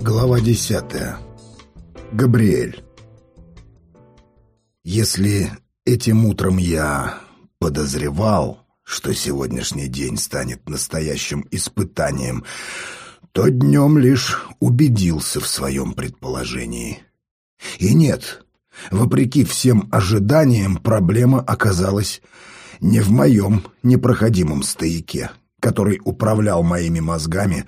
Глава десятая. Габриэль. Если этим утром я подозревал, что сегодняшний день станет настоящим испытанием, то днем лишь убедился в своем предположении. И нет, вопреки всем ожиданиям, проблема оказалась не в моем непроходимом стояке, который управлял моими мозгами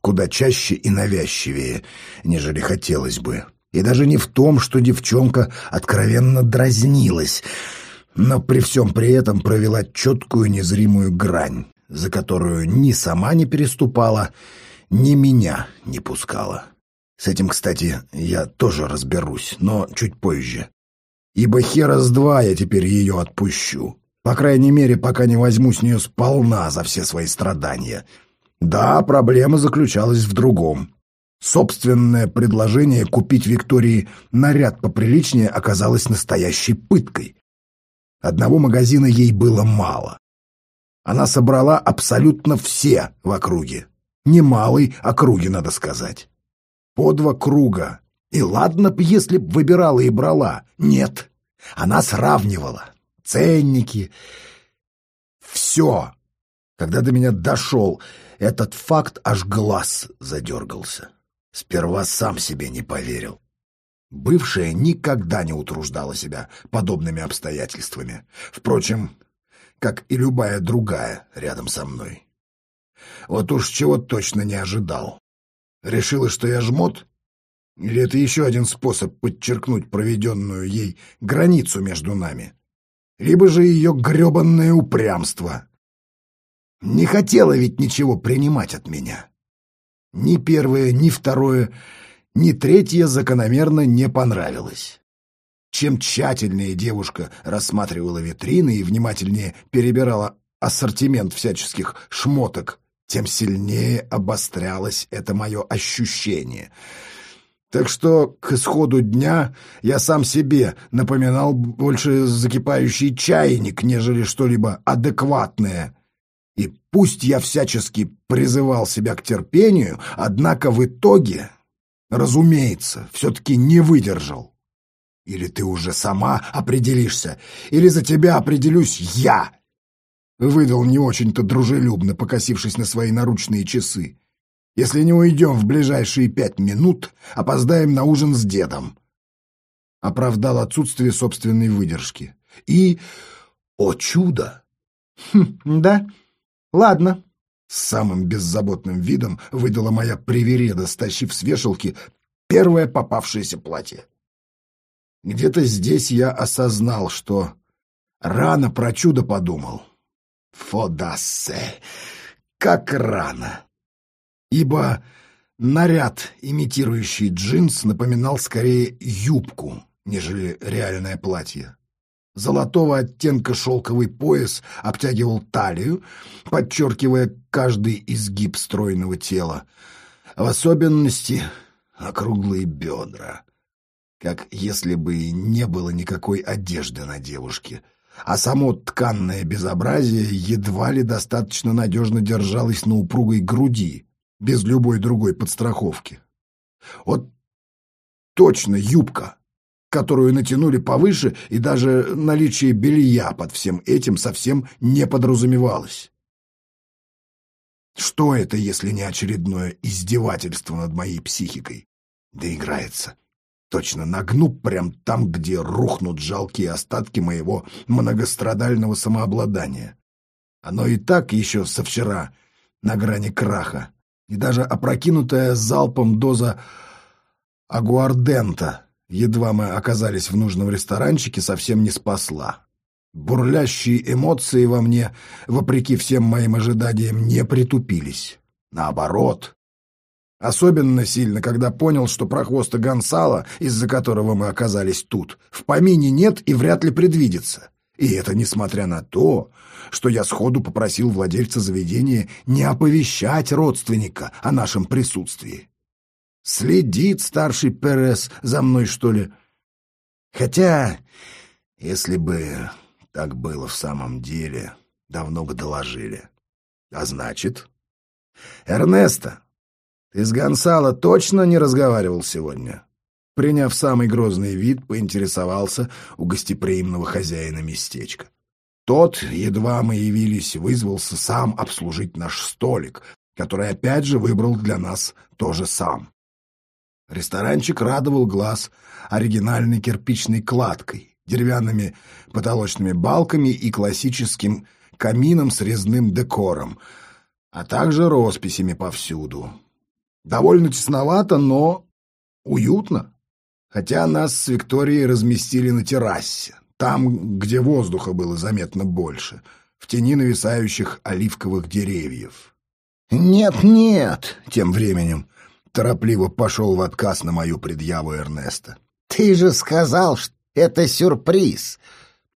куда чаще и навязчивее, нежели хотелось бы. И даже не в том, что девчонка откровенно дразнилась, но при всем при этом провела четкую незримую грань, за которую ни сама не переступала, ни меня не пускала. С этим, кстати, я тоже разберусь, но чуть позже. Ибо хера с два я теперь ее отпущу. По крайней мере, пока не возьму с нее сполна за все свои страдания. Да, проблема заключалась в другом. Собственное предложение купить Виктории наряд поприличнее оказалось настоящей пыткой. Одного магазина ей было мало. Она собрала абсолютно все в округе. Немалой округе, надо сказать. По два круга. И ладно б, если б выбирала и брала. Нет, она сравнивала ценники. Все. Когда до меня дошел этот факт, аж глаз задергался. Сперва сам себе не поверил. Бывшая никогда не утруждала себя подобными обстоятельствами. Впрочем, как и любая другая рядом со мной. Вот уж чего точно не ожидал. Решила, что я жмот? Или это еще один способ подчеркнуть проведенную ей границу между нами? Либо же ее гребанное упрямство. Не хотела ведь ничего принимать от меня. Ни первое, ни второе, ни третье закономерно не понравилось. Чем тщательнее девушка рассматривала витрины и внимательнее перебирала ассортимент всяческих шмоток, тем сильнее обострялось это мое ощущение — так что к исходу дня я сам себе напоминал больше закипающий чайник, нежели что-либо адекватное. И пусть я всячески призывал себя к терпению, однако в итоге, разумеется, все-таки не выдержал. Или ты уже сама определишься, или за тебя определюсь я. Выдал не очень-то дружелюбно, покосившись на свои наручные часы. Если не уйдем в ближайшие пять минут, опоздаем на ужин с дедом. Оправдал отсутствие собственной выдержки. И, о чудо! Хм, да, ладно. С самым беззаботным видом выдала моя привереда, стащив с вешалки первое попавшееся платье. Где-то здесь я осознал, что рано про чудо подумал. Фодассе! Как рано! Ибо наряд, имитирующий джинс, напоминал скорее юбку, нежели реальное платье. Золотого оттенка шелковый пояс обтягивал талию, подчеркивая каждый изгиб стройного тела, в особенности округлые бедра, как если бы не было никакой одежды на девушке, а само тканное безобразие едва ли достаточно надежно держалось на упругой груди, без любой другой подстраховки. Вот точно юбка, которую натянули повыше, и даже наличие белья под всем этим совсем не подразумевалось. Что это, если не очередное издевательство над моей психикой? Да играется. Точно нагну прям там, где рухнут жалкие остатки моего многострадального самообладания. Оно и так еще со вчера на грани краха и даже опрокинутая залпом доза агуардента, едва мы оказались в нужном ресторанчике, совсем не спасла. Бурлящие эмоции во мне, вопреки всем моим ожиданиям, не притупились. Наоборот. Особенно сильно, когда понял, что прохвоста Гонсала, из-за которого мы оказались тут, в помине нет и вряд ли предвидится. И это несмотря на то, что я сходу попросил владельца заведения не оповещать родственника о нашем присутствии. Следит старший Перес за мной, что ли? Хотя, если бы так было в самом деле, давно бы доложили. А значит, Эрнеста, Ты с Гонсало точно не разговаривал сегодня? Приняв самый грозный вид, поинтересовался у гостеприимного хозяина местечка. Тот, едва мы явились, вызвался сам обслужить наш столик, который опять же выбрал для нас тоже сам. Ресторанчик радовал глаз оригинальной кирпичной кладкой, деревянными потолочными балками и классическим камином с резным декором, а также росписями повсюду. Довольно тесновато, но уютно. Хотя нас с Викторией разместили на террасе, там, где воздуха было заметно больше, в тени нависающих оливковых деревьев. «Нет-нет», — тем временем торопливо пошел в отказ на мою предъяву Эрнеста. «Ты же сказал, что это сюрприз!»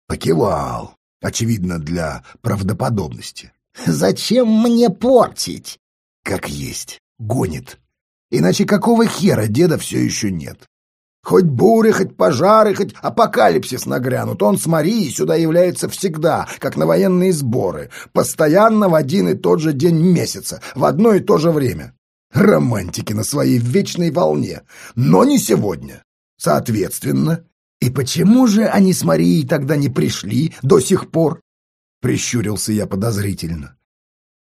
Покивал, очевидно, для правдоподобности. «Зачем мне портить?» «Как есть. Гонит. Иначе какого хера деда все еще нет? Хоть буры, хоть пожары, хоть апокалипсис нагрянут, он с Марией сюда является всегда, как на военные сборы, постоянно в один и тот же день месяца, в одно и то же время. Романтики на своей вечной волне, но не сегодня. Соответственно, и почему же они с Марией тогда не пришли до сих пор? Прищурился я подозрительно.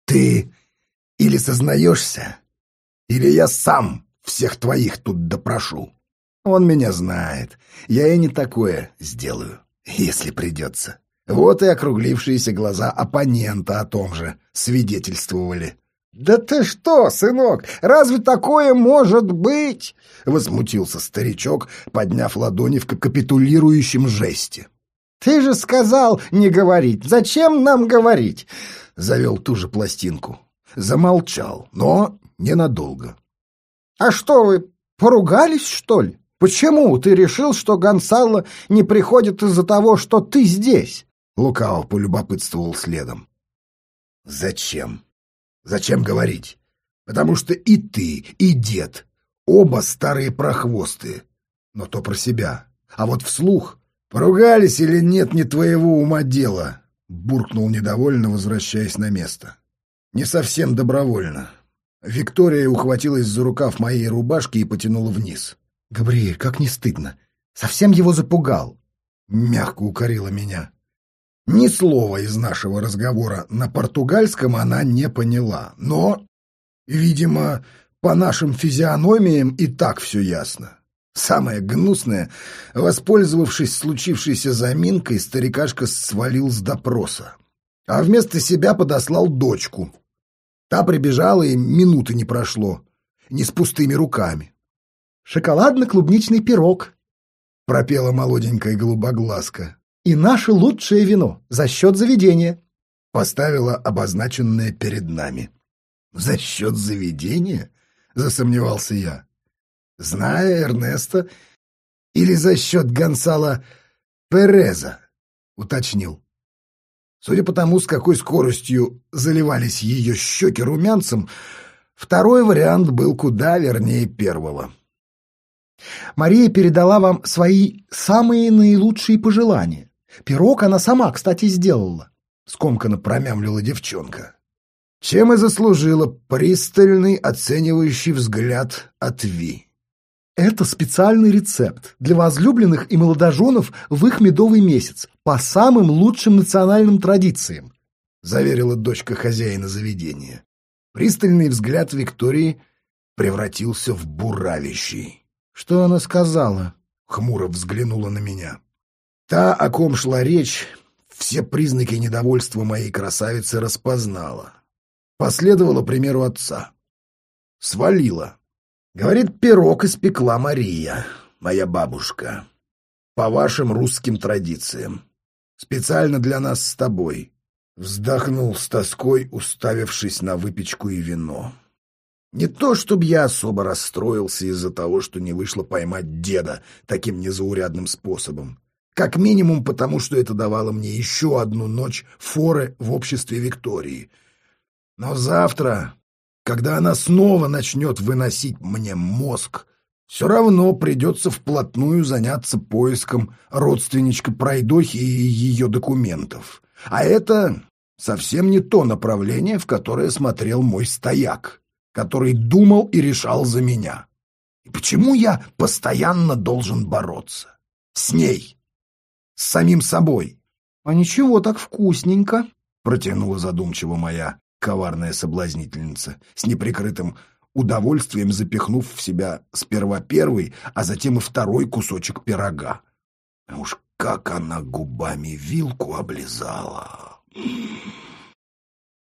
Ты или сознаешься, или я сам всех твоих тут допрошу. Он меня знает. Я и не такое сделаю, если придется. Вот и округлившиеся глаза оппонента о том же свидетельствовали. «Да ты что, сынок, разве такое может быть?» — возмутился старичок, подняв ладони в капитулирующем жесте. «Ты же сказал не говорить. Зачем нам говорить?» — завел ту же пластинку. Замолчал, но ненадолго. «А что вы, поругались, что ли?» Почему ты решил, что Гонсало не приходит из-за того, что ты здесь? Лукао полюбопытствовал следом. Зачем? Зачем говорить? Потому что и ты, и дед оба старые прохвосты. Но то про себя. А вот вслух поругались или нет не твоего ума дело, буркнул недовольно, возвращаясь на место. Не совсем добровольно. Виктория ухватилась за рукав моей рубашки и потянула вниз. Габриэль, как не стыдно. Совсем его запугал. Мягко укорила меня. Ни слова из нашего разговора на португальском она не поняла, но, видимо, по нашим физиономиям и так все ясно. Самое гнусное, воспользовавшись случившейся заминкой, старикашка свалил с допроса. А вместо себя подослал дочку. Та прибежала, и минуты не прошло, не с пустыми руками шоколадно-клубничный пирог, — пропела молоденькая голубоглазка. «И наше лучшее вино за счет заведения», — поставила обозначенное перед нами. «За счет заведения?» — засомневался я. «Зная Эрнеста или за счет Гонсала Переза?» — уточнил. Судя по тому, с какой скоростью заливались ее щеки румянцем, второй вариант был куда вернее первого. Мария передала вам свои самые наилучшие пожелания. Пирог она сама, кстати, сделала. Скомканно промямлила девчонка. Чем и заслужила пристальный оценивающий взгляд от Ви. Это специальный рецепт для возлюбленных и молодоженов в их медовый месяц по самым лучшим национальным традициям, заверила дочка хозяина заведения. Пристальный взгляд Виктории превратился в буравящий. «Что она сказала?» — хмуро взглянула на меня. Та, о ком шла речь, все признаки недовольства моей красавицы распознала. Последовала примеру отца. Свалила. Говорит, пирог испекла Мария, моя бабушка. По вашим русским традициям. Специально для нас с тобой. Вздохнул с тоской, уставившись на выпечку и вино. Не то, чтобы я особо расстроился из-за того, что не вышло поймать деда таким незаурядным способом. Как минимум потому, что это давало мне еще одну ночь форы в обществе Виктории. Но завтра, когда она снова начнет выносить мне мозг, все равно придется вплотную заняться поиском родственничка Пройдохи и ее документов. А это совсем не то направление, в которое смотрел мой стояк. Который думал и решал за меня. И почему я постоянно должен бороться? С ней, с самим собой. — А ничего, так вкусненько, — протянула задумчиво моя коварная соблазнительница, с неприкрытым удовольствием запихнув в себя сперва первый, а затем и второй кусочек пирога. А уж как она губами вилку облизала.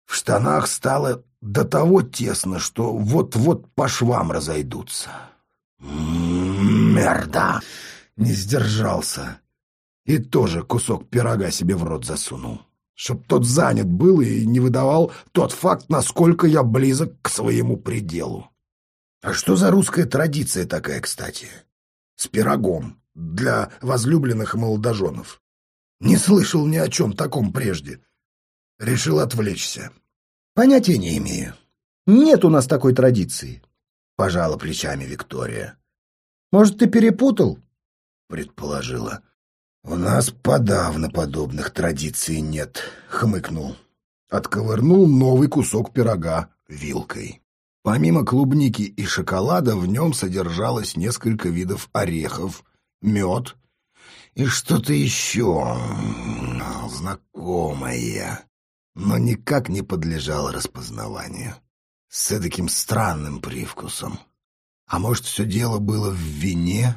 В штанах стало до того тесно, что вот-вот по швам разойдутся. Мерда! Не сдержался. И тоже кусок пирога себе в рот засунул. Чтоб тот занят был и не выдавал тот факт, насколько я близок к своему пределу. А что за русская традиция такая, кстати? С пирогом для возлюбленных молодоженов. Не слышал ни о чем таком прежде. Решил отвлечься. Понятия не имею. Нет у нас такой традиции. Пожала плечами Виктория. Может, ты перепутал? Предположила. У нас подавно подобных традиций нет, хмыкнул. Отковырнул новый кусок пирога вилкой. Помимо клубники и шоколада в нем содержалось несколько видов орехов, мед и что-то еще знакомое, но никак не подлежало распознаванию. С таким странным привкусом. А может, все дело было в вине?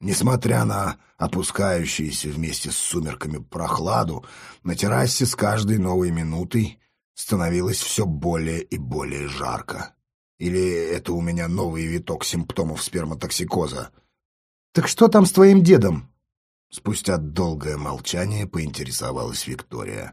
Несмотря на опускающуюся вместе с сумерками прохладу, на террасе с каждой новой минутой становилось все более и более жарко. Или это у меня новый виток симптомов сперматоксикоза? «Так что там с твоим дедом?» Спустя долгое молчание поинтересовалась Виктория.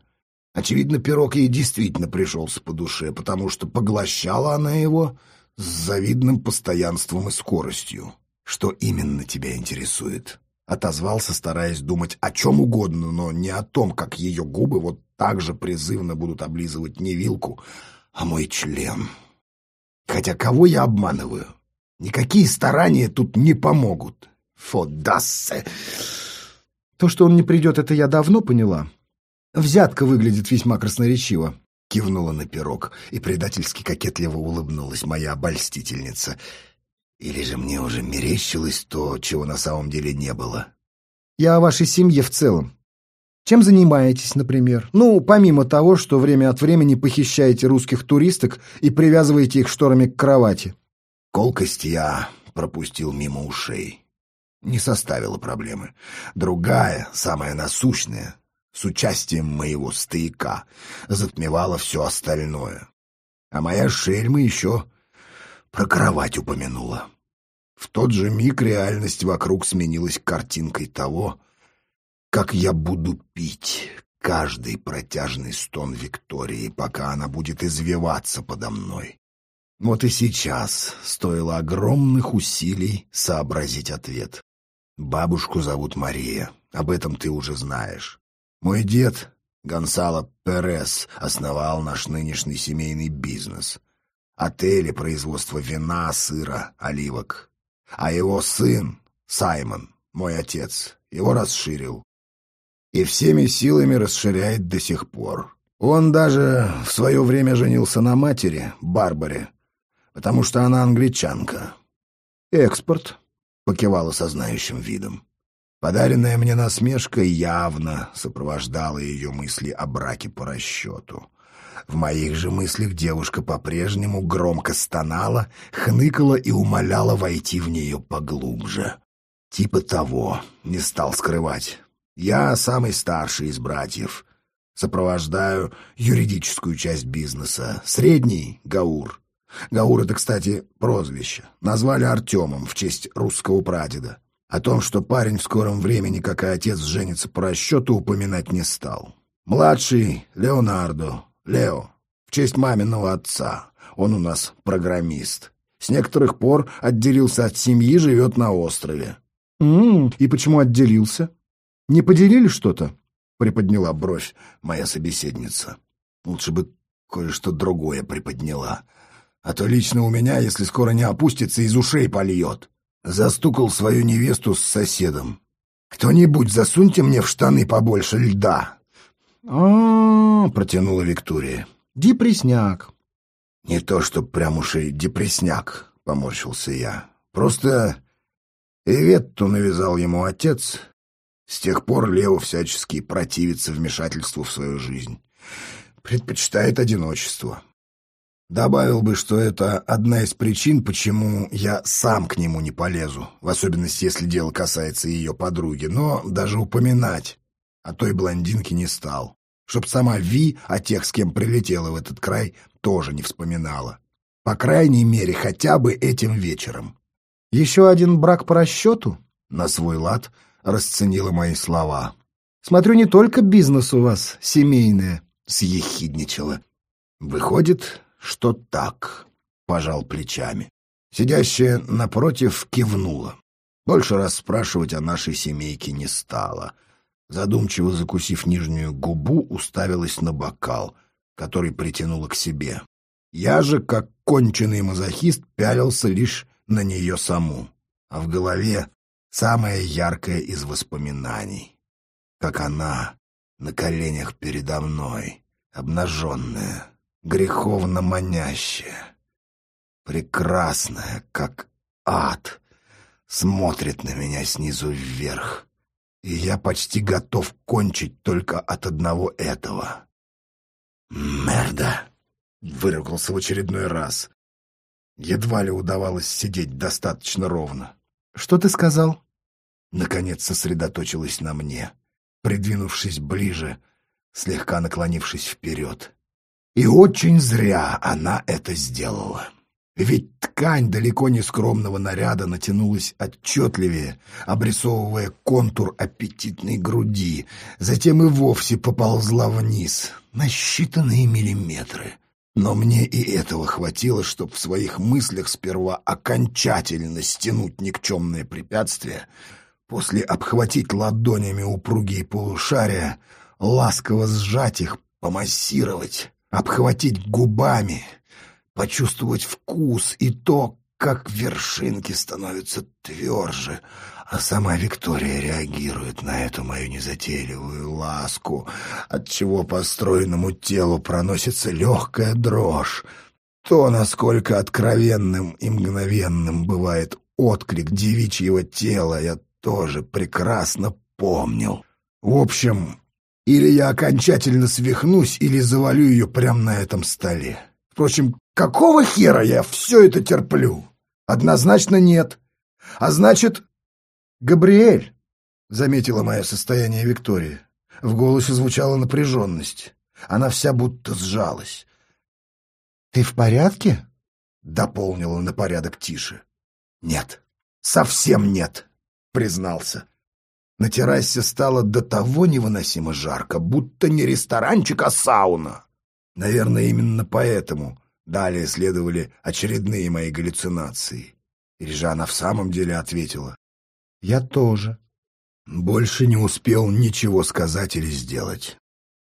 Очевидно, пирог ей действительно пришелся по душе, потому что поглощала она его с завидным постоянством и скоростью. «Что именно тебя интересует?» Отозвался, стараясь думать о чем угодно, но не о том, как ее губы вот так же призывно будут облизывать не вилку, а мой член. Хотя кого я обманываю? Никакие старания тут не помогут. Фодассе. То, что он не придет, это я давно поняла. Взятка выглядит весьма красноречиво. Кивнула на пирог и предательски кокетливо улыбнулась моя обольстительница. Или же мне уже мерещилось то, чего на самом деле не было? Я о вашей семье в целом. Чем занимаетесь, например? Ну, помимо того, что время от времени похищаете русских туристок и привязываете их шторами к кровати. Колкость я пропустил мимо ушей не составило проблемы. Другая, самая насущная, с участием моего стояка, затмевала все остальное. А моя шельма еще про кровать упомянула. В тот же миг реальность вокруг сменилась картинкой того, как я буду пить каждый протяжный стон Виктории, пока она будет извиваться подо мной. Вот и сейчас стоило огромных усилий сообразить ответ. Бабушку зовут Мария, об этом ты уже знаешь. Мой дед, Гонсало Перес, основал наш нынешний семейный бизнес. Отели, производство вина, сыра, оливок. А его сын, Саймон, мой отец, его расширил. И всеми силами расширяет до сих пор. Он даже в свое время женился на матери, Барбаре, потому что она англичанка. Экспорт, — покивала со знающим видом. Подаренная мне насмешка явно сопровождала ее мысли о браке по расчету. В моих же мыслях девушка по-прежнему громко стонала, хныкала и умоляла войти в нее поглубже. Типа того, не стал скрывать. Я самый старший из братьев. Сопровождаю юридическую часть бизнеса. Средний — Гаур. Гаур — это, кстати, прозвище. Назвали Артемом в честь русского прадеда. О том, что парень в скором времени, как и отец, женится по расчету, упоминать не стал. Младший — Леонардо, Лео, в честь маминого отца. Он у нас программист. С некоторых пор отделился от семьи, живет на острове. «М -м, и почему отделился? Не поделили что-то?» — приподняла бровь моя собеседница. Лучше бы кое-что другое приподняла а то лично у меня, если скоро не опустится, из ушей польет. Застукал свою невесту с соседом. «Кто-нибудь засуньте мне в штаны побольше льда!» а, протянула Виктория. Депресняк. «Не то, что прям уж и депресняк», — поморщился я. «Просто Иветту навязал ему отец. С тех пор Лео всячески противится вмешательству в свою жизнь. Предпочитает одиночество. Добавил бы, что это одна из причин, почему я сам к нему не полезу, в особенности, если дело касается ее подруги, но даже упоминать о той блондинке не стал, чтоб сама Ви о тех, с кем прилетела в этот край, тоже не вспоминала. По крайней мере, хотя бы этим вечером. Еще один брак по расчету? На свой лад расценила мои слова. Смотрю, не только бизнес у вас семейный, съехидничала. Выходит, что так, пожал плечами. Сидящая напротив кивнула. Больше раз спрашивать о нашей семейке не стала. Задумчиво закусив нижнюю губу, уставилась на бокал, который притянула к себе. Я же, как конченый мазохист, пялился лишь на нее саму, а в голове самое яркое из воспоминаний. Как она на коленях передо мной, обнаженная, греховно манящая, прекрасная, как ад, смотрит на меня снизу вверх, и я почти готов кончить только от одного этого. «Мерда!» — выругался в очередной раз. Едва ли удавалось сидеть достаточно ровно. «Что ты сказал?» Наконец сосредоточилась на мне, придвинувшись ближе, слегка наклонившись вперед. И очень зря она это сделала. Ведь ткань далеко не скромного наряда натянулась отчетливее, обрисовывая контур аппетитной груди, затем и вовсе поползла вниз на считанные миллиметры. Но мне и этого хватило, чтобы в своих мыслях сперва окончательно стянуть никчемное препятствие, после обхватить ладонями упругие полушария, ласково сжать их, помассировать, обхватить губами, почувствовать вкус и то, как вершинки становятся тверже, а сама Виктория реагирует на эту мою незатейливую ласку, отчего по стройному телу проносится легкая дрожь. То, насколько откровенным и мгновенным бывает отклик девичьего тела, я тоже прекрасно помнил. В общем, или я окончательно свихнусь, или завалю ее прямо на этом столе. Впрочем, какого хера я все это терплю? Однозначно нет. А значит... Габриэль, — заметила мое состояние Виктория. В голосе звучала напряженность. Она вся будто сжалась. «Ты в порядке?» — дополнила на порядок тише. «Нет, совсем нет», — признался. На террасе стало до того невыносимо жарко, будто не ресторанчик, а сауна. Наверное, именно поэтому далее следовали очередные мои галлюцинации. Или же она в самом деле ответила? «Я тоже». Больше не успел ничего сказать или сделать.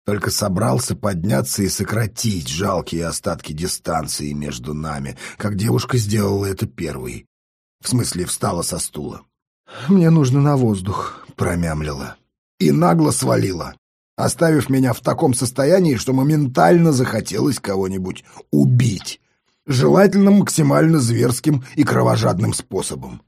Только собрался подняться и сократить жалкие остатки дистанции между нами, как девушка сделала это первой. В смысле, встала со стула. «Мне нужно на воздух», — промямлила. И нагло свалила, оставив меня в таком состоянии, что моментально захотелось кого-нибудь убить. Желательно максимально зверским и кровожадным способом.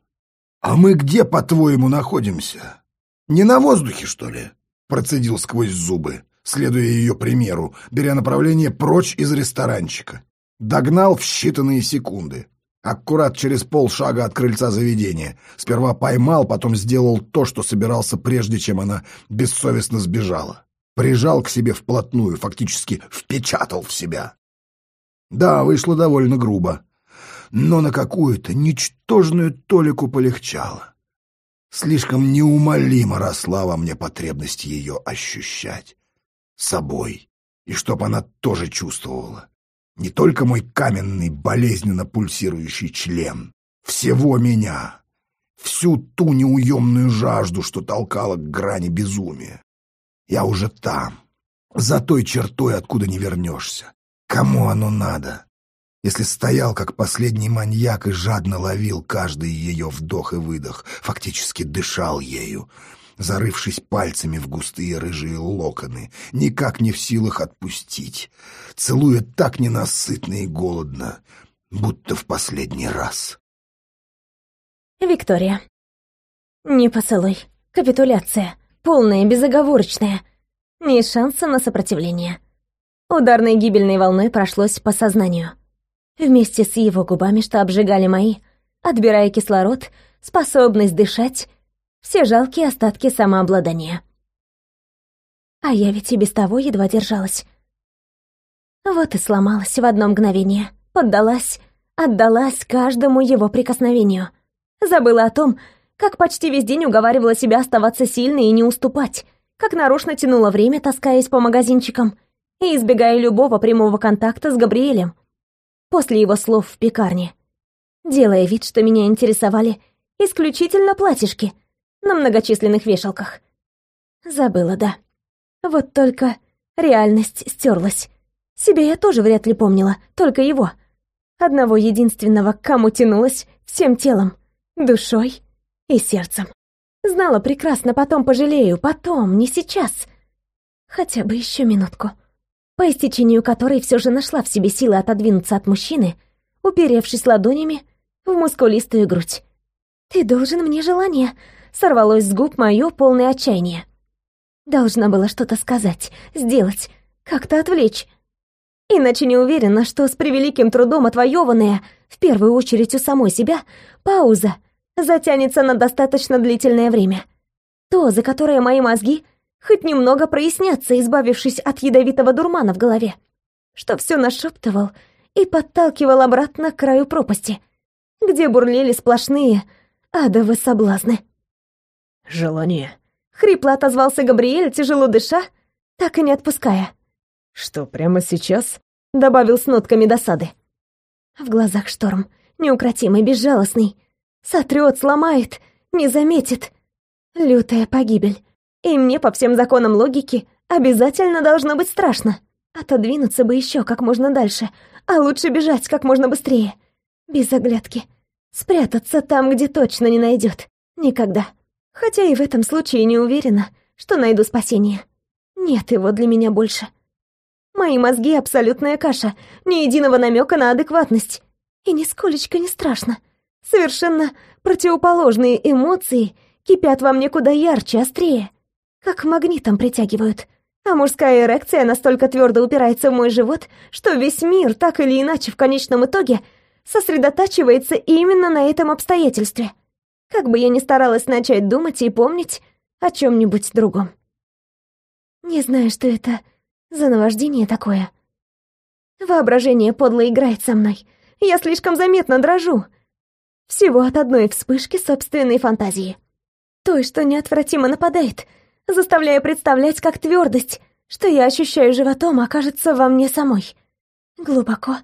«А мы где, по-твоему, находимся? Не на воздухе, что ли?» Процедил сквозь зубы, следуя ее примеру, беря направление прочь из ресторанчика. Догнал в считанные секунды. Аккурат через полшага от крыльца заведения. Сперва поймал, потом сделал то, что собирался прежде, чем она бессовестно сбежала. Прижал к себе вплотную, фактически впечатал в себя. Да, вышло довольно грубо. Но на какую-то ничтожную толику полегчало. Слишком неумолимо росла во мне потребность ее ощущать. Собой. И чтоб она тоже чувствовала. Не только мой каменный, болезненно пульсирующий член. Всего меня. Всю ту неуемную жажду, что толкала к грани безумия. Я уже там. За той чертой, откуда не вернешься. Кому оно надо? Если стоял, как последний маньяк, и жадно ловил каждый ее вдох и выдох, фактически дышал ею, зарывшись пальцами в густые рыжие локоны, никак не в силах отпустить, целуя так ненасытно и голодно, будто в последний раз. Виктория. Не поцелуй. Капитуляция. Полная, безоговорочная. Ни шанса на сопротивление. Ударной гибельной волной прошлось по сознанию. Вместе с его губами, что обжигали мои, отбирая кислород, способность дышать, все жалкие остатки самообладания. А я ведь и без того едва держалась. Вот и сломалась в одно мгновение, поддалась, отдалась каждому его прикосновению. Забыла о том, как почти весь день уговаривала себя оставаться сильной и не уступать, как нарочно тянула время, таскаясь по магазинчикам и избегая любого прямого контакта с Габриэлем после его слов в пекарне, делая вид, что меня интересовали исключительно платьишки на многочисленных вешалках. Забыла, да. Вот только реальность стерлась. Себя я тоже вряд ли помнила, только его. Одного единственного, кому тянулась всем телом, душой и сердцем. Знала прекрасно, потом пожалею, потом, не сейчас. Хотя бы еще минутку. По истечению которой все же нашла в себе силы отодвинуться от мужчины, уперевшись ладонями в мускулистую грудь. «Ты должен мне желание», — сорвалось с губ мое полное отчаяние. Должна была что-то сказать, сделать, как-то отвлечь. Иначе не уверена, что с превеликим трудом отвоеванная, в первую очередь у самой себя, пауза — затянется на достаточно длительное время. То, за которое мои мозги хоть немного прояснятся, избавившись от ядовитого дурмана в голове, что все нашептывал и подталкивал обратно к краю пропасти, где бурлили сплошные адовы соблазны. «Желание», — хрипло отозвался Габриэль, тяжело дыша, так и не отпуская. «Что, прямо сейчас?» — добавил с нотками досады. В глазах шторм, неукротимый, безжалостный, Сотрет, сломает, не заметит. Лютая погибель. И мне по всем законам логики обязательно должно быть страшно. Отодвинуться бы еще как можно дальше, а лучше бежать как можно быстрее. Без оглядки. Спрятаться там, где точно не найдет. Никогда. Хотя и в этом случае не уверена, что найду спасение. Нет его для меня больше. Мои мозги — абсолютная каша, ни единого намека на адекватность. И нисколечко не страшно. Совершенно противоположные эмоции кипят во мне куда ярче, острее, как магнитом притягивают. А мужская эрекция настолько твердо упирается в мой живот, что весь мир, так или иначе, в конечном итоге, сосредотачивается именно на этом обстоятельстве. Как бы я ни старалась начать думать и помнить о чем-нибудь другом. Не знаю, что это за наваждение такое. Воображение подло играет со мной. Я слишком заметно дрожу — всего от одной вспышки собственной фантазии. Той, что неотвратимо нападает, заставляя представлять, как твердость, что я ощущаю животом, окажется во мне самой. Глубоко,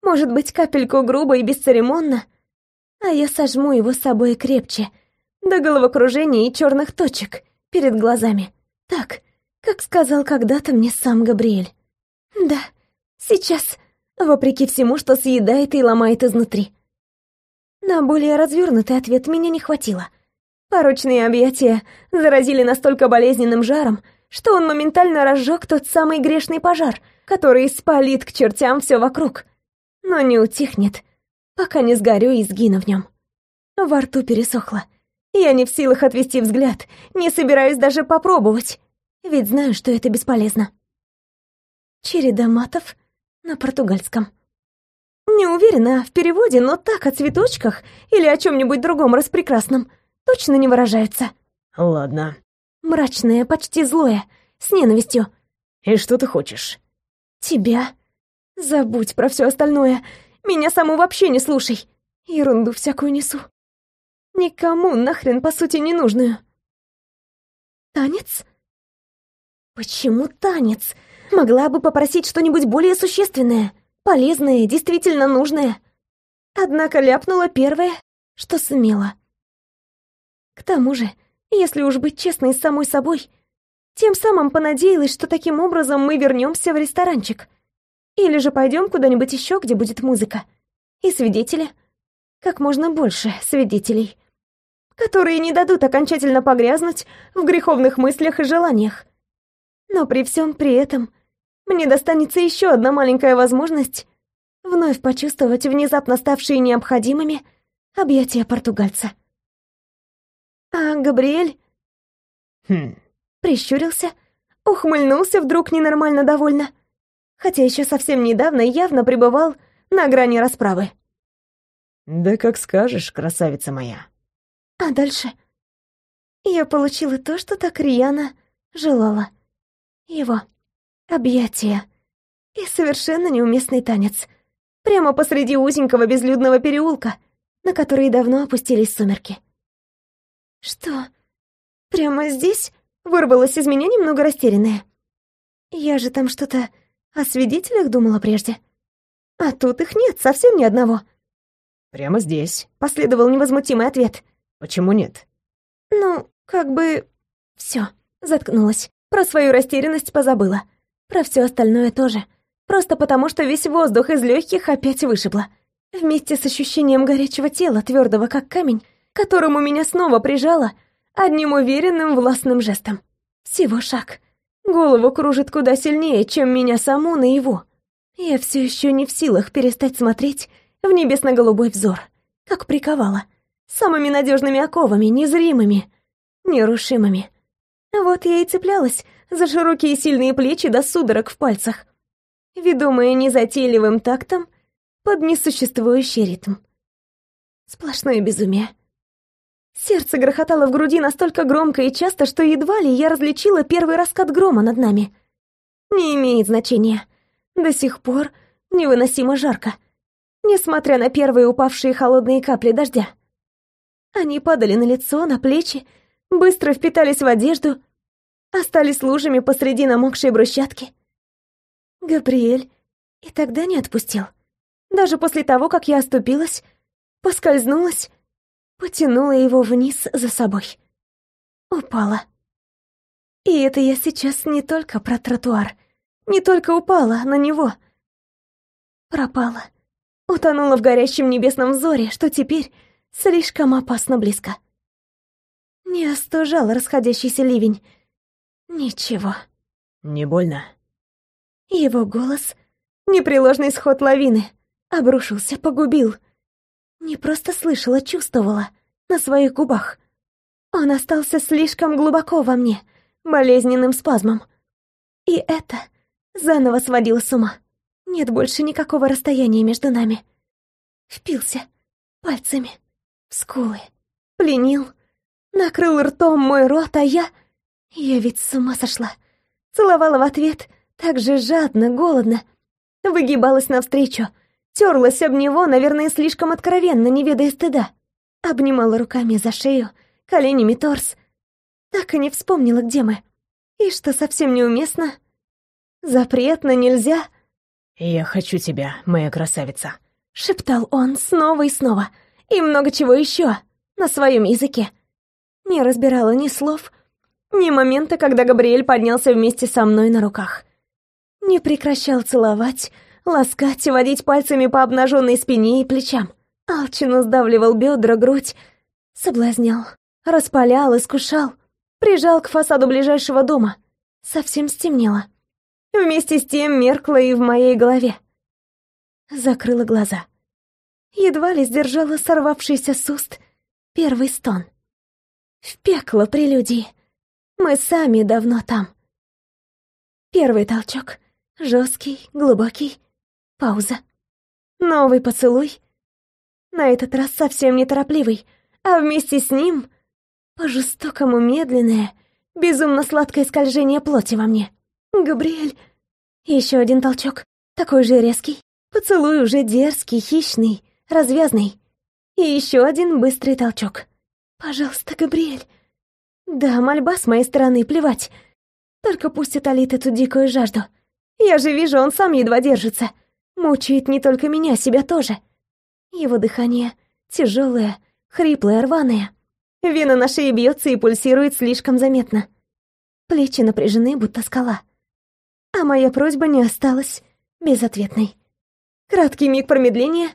может быть, капельку грубо и бесцеремонно, а я сожму его с собой крепче, до головокружения и черных точек перед глазами. Так, как сказал когда-то мне сам Габриэль. Да, сейчас, вопреки всему, что съедает и ломает изнутри. На более развернутый ответ меня не хватило. Порочные объятия заразили настолько болезненным жаром, что он моментально разжег тот самый грешный пожар, который спалит к чертям все вокруг. Но не утихнет, пока не сгорю и сгину в нем. Во рту пересохло. Я не в силах отвести взгляд, не собираюсь даже попробовать, ведь знаю, что это бесполезно. Череда матов на португальском. Не уверена в переводе, но так о цветочках или о чем-нибудь другом распрекрасном точно не выражаются. Ладно. Мрачное, почти злое, с ненавистью. И что ты хочешь? Тебя. Забудь про все остальное. Меня саму вообще не слушай. Ерунду всякую несу. Никому нахрен, по сути, не нужную. Танец? Почему танец? Могла бы попросить что-нибудь более существенное полезное, действительно нужное. Однако ляпнула первое, что сумела. К тому же, если уж быть честной с самой собой, тем самым понадеялась, что таким образом мы вернемся в ресторанчик. Или же пойдем куда-нибудь еще, где будет музыка. И свидетели. Как можно больше свидетелей. которые не дадут окончательно погрязнуть в греховных мыслях и желаниях. Но при всем при этом мне достанется еще одна маленькая возможность вновь почувствовать внезапно ставшие необходимыми объятия португальца. А Габриэль Хм, прищурился, ухмыльнулся вдруг ненормально довольно, хотя еще совсем недавно явно пребывал на грани расправы. да как скажешь, красавица моя. А дальше я получила то, что так рьяно желала. Его объятия и совершенно неуместный танец. Прямо посреди узенького безлюдного переулка, на который давно опустились сумерки. «Что? Прямо здесь?» — вырвалась из меня немного растерянная. «Я же там что-то о свидетелях думала прежде. А тут их нет, совсем ни одного». Прямо здесь. Последовал невозмутимый ответ. Почему нет? Ну, как бы... Все, заткнулась. Про свою растерянность позабыла. Про все остальное тоже. Просто потому, что весь воздух из легких опять вышибло. Вместе с ощущением горячего тела, твердого как камень, которому меня снова прижало одним уверенным властным жестом. Всего шаг. Голову кружит куда сильнее, чем меня саму наяву. Я все еще не в силах перестать смотреть в небесно-голубой взор, как приковала. Самыми надежными оковами, незримыми, нерушимыми. Вот я и цеплялась за широкие сильные плечи до судорог в пальцах, ведомая незатейливым тактом под несуществующий ритм. Сплошное безумие. Сердце грохотало в груди настолько громко и часто, что едва ли я различила первый раскат грома над нами. Не имеет значения. До сих пор невыносимо жарко, несмотря на первые упавшие холодные капли дождя. Они падали на лицо, на плечи, быстро впитались в одежду, остались лужами посреди намокшей брусчатки. Габриэль и тогда не отпустил. Даже после того, как я оступилась, поскользнулась, потянула его вниз за собой. Упала. И это я сейчас не только про тротуар, не только упала на него. Пропала. Утонула в горящем небесном взоре, что теперь слишком опасно близко. Не остужал расходящийся ливень. Ничего. Не больно? Его голос, непреложный сход лавины, обрушился, погубил. Не просто слышала, чувствовала на своих губах. Он остался слишком глубоко во мне, болезненным спазмом. И это заново сводило с ума. Нет больше никакого расстояния между нами. Впился пальцами в скулы, пленил, накрыл ртом мой рот, а я... Я ведь с ума сошла. Целовала в ответ, так же жадно, голодно. Выгибалась навстречу, терлась об него, наверное, слишком откровенно, не ведая стыда. Обнимала руками за шею, коленями торс. Так и не вспомнила, где мы. И что совсем неуместно, запретно, нельзя. «Я хочу тебя, моя красавица», — шептал он снова и снова. И много чего еще на своем языке. Не разбирала ни слов, ни момента, когда Габриэль поднялся вместе со мной на руках. Не прекращал целовать, ласкать, водить пальцами по обнаженной спине и плечам. Алчно сдавливал бедра, грудь, соблазнял, распалял, искушал, прижал к фасаду ближайшего дома. Совсем стемнело. Вместе с тем меркло и в моей голове. Закрыла глаза. Едва ли сдержала сорвавшийся с уст первый стон. В пекло прелюдии. Мы сами давно там. Первый толчок. Жесткий, глубокий. Пауза. Новый поцелуй. На этот раз совсем неторопливый, а вместе с ним по-жестокому медленное, безумно сладкое скольжение плоти во мне. Габриэль. Еще один толчок, такой же резкий. Поцелуй уже дерзкий, хищный, развязный. И еще один быстрый толчок. Пожалуйста, Габриэль. Да, мольба с моей стороны, плевать. Только пусть утолит эту дикую жажду. Я же вижу, он сам едва держится. Мучает не только меня, себя тоже. Его дыхание тяжелое, хриплое, рваное. Вена на шее бьется и пульсирует слишком заметно. Плечи напряжены, будто скала. А моя просьба не осталась безответной. Краткий миг промедления,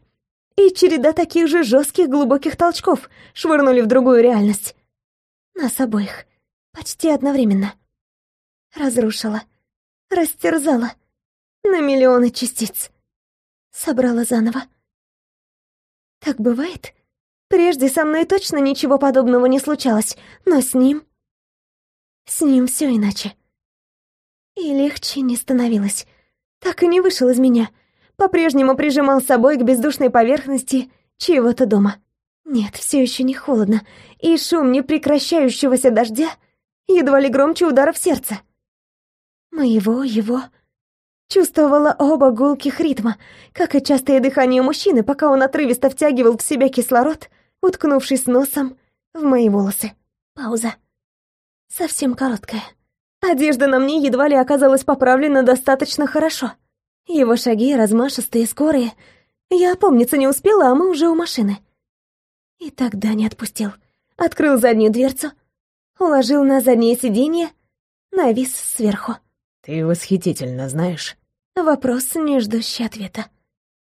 и череда таких же жестких глубоких толчков швырнули в другую реальность. Нас обоих. Почти одновременно. Разрушила. Растерзала. На миллионы частиц. Собрала заново. Так бывает? Прежде со мной точно ничего подобного не случалось, но с ним... С ним все иначе. И легче не становилось. Так и не вышел из меня. По-прежнему прижимал собой к бездушной поверхности чьего-то дома. Нет, все еще не холодно, и шум непрекращающегося дождя едва ли громче ударов сердца. Моего, его... Чувствовала оба гулких ритма, как и частое дыхание мужчины, пока он отрывисто втягивал в себя кислород, уткнувшись носом в мои волосы. Пауза. Совсем короткая. Одежда на мне едва ли оказалась поправлена достаточно хорошо. Его шаги размашистые, скорые. Я опомниться не успела, а мы уже у машины. И тогда не отпустил. Открыл заднюю дверцу, уложил на заднее сиденье, навис сверху. «Ты восхитительно, знаешь?» Вопрос, не ждущий ответа.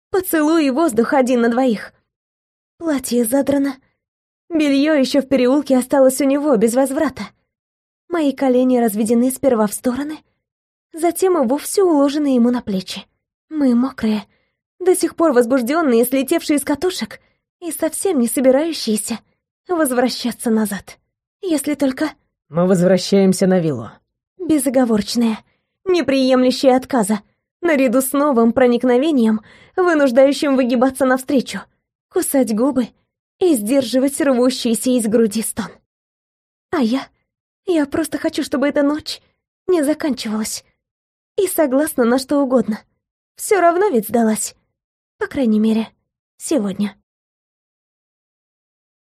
Поцелуй и воздух один на двоих. Платье задрано. Белье еще в переулке осталось у него без возврата. Мои колени разведены сперва в стороны, затем и вовсе уложены ему на плечи. Мы мокрые, до сих пор возбужденные, слетевшие с катушек и совсем не собирающиеся возвращаться назад. Если только... Мы возвращаемся на виллу. Безоговорочная, неприемлющая отказа, наряду с новым проникновением, вынуждающим выгибаться навстречу, кусать губы и сдерживать рвущийся из груди стон. А я... Я просто хочу, чтобы эта ночь не заканчивалась. И согласна на что угодно. Все равно ведь сдалась. По крайней мере, сегодня.